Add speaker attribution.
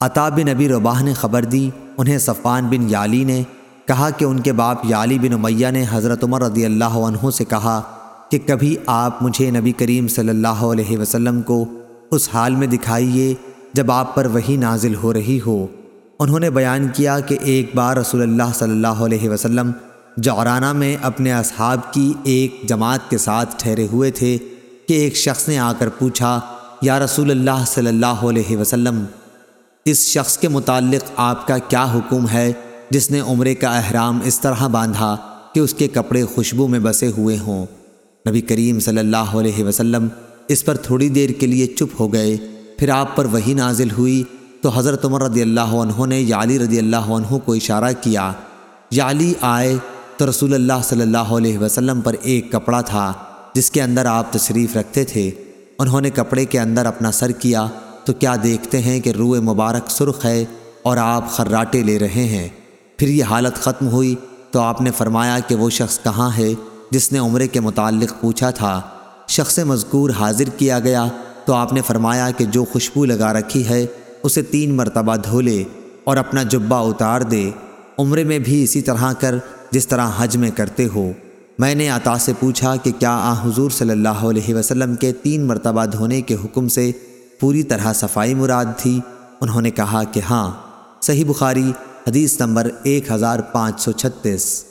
Speaker 1: عطا بن نبی رباح نے خبر دی، انہیں صفان بن یالی نے کہا کہ ان کے باپ یالی بن امیہ نے حضرت عمر رضی اللہ عنہ سے کہا کہ کبھی آپ مجھے نبی کریم صلی اللہ علیہ وسلم کو اس حال میں دکھائیے جب آپ پر وہی نازل ہو رہی ہو۔ انہوں نے بیان کیا کہ ایک بار رسول اللہ صلی اللہ علیہ وسلم جعرانہ میں اپنے اصحاب کی ایک جماعت کے ساتھ ٹھہرے ہوئے تھے کہ ایک شخص نے آ کر پوچھا، یا رسول اللہ صلی اللہ علیہ وسلم اس شخص کے متعلق آپ کا کیا حکم ہے؟ جس نے عمرے کا احرام اس طرح باندھا کہ اس کے کپڑے خوشبو میں بسے ہوئے ہوں۔ نبی کریم صلی اللہ علیہ وسلم اس پر تھوڑی دیر کے لیے چپ ہو گئے۔ پھر آپ پر وہی نازل ہوئی۔ تو حضرت عمر رضی اللہ عنہ نے یالی رضی اللہ عنہ کو اشارہ کیا۔ یالی آئے تو رسول اللہ صلی اللہ علیہ وسلم پر ایک کپڑا تھا جس کے اندر آپ تشریف رکھتے تھے۔ انہوں نے کپڑے کے اندر اپنا سر کیا۔ تو کیا دیکھتے ہیں کہ روح مبارک سرخ ہے اور آپ خراٹے لے رہے ہیں؟ پھر یہ حالت ختم ہوئی تو آپ نے فرمایا کہ وہ شخص کہاں ہے جس نے عمرے کے متعلق پوچھا تھا۔ شخص مذکور حاضر کیا گیا تو آپ نے فرمایا کہ جو خوشبو لگا رکھی ہے اسے تین مرتبہ دھو لے اور اپنا جبہ اتار دے۔ عمرے میں بھی اسی طرح کر جس طرح حج میں کرتے ہو۔ میں نے عطا سے پوچھا کہ کیا آ حضور صلی اللہ علیہ وسلم کے تین مرتبہ دھونے کے حکم سے پوری طرح صفائی مراد تھی۔ انہوں نے کہا کہ ہاں صحیح بخاری حدیث نمبر ایک ہزار پانچ سو چھتیس۔